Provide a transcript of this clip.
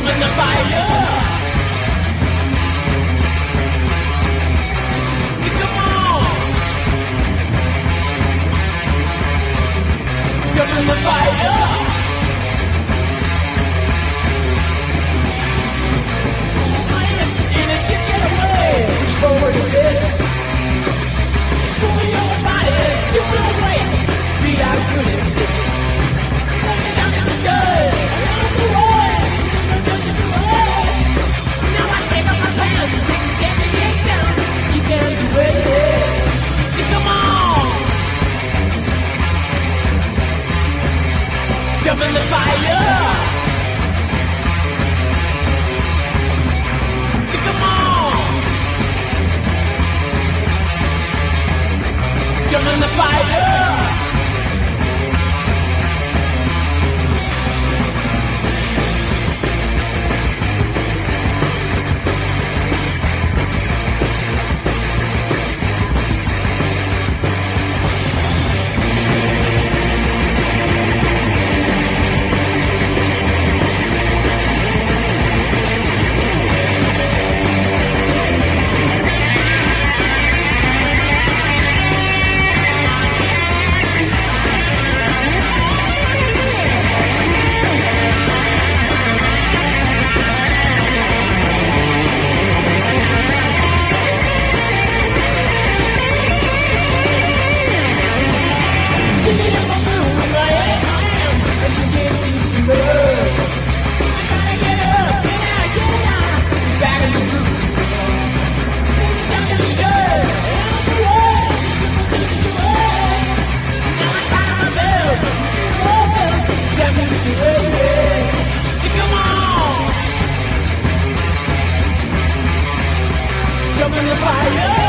In the fire. Jump in the fire. Fire!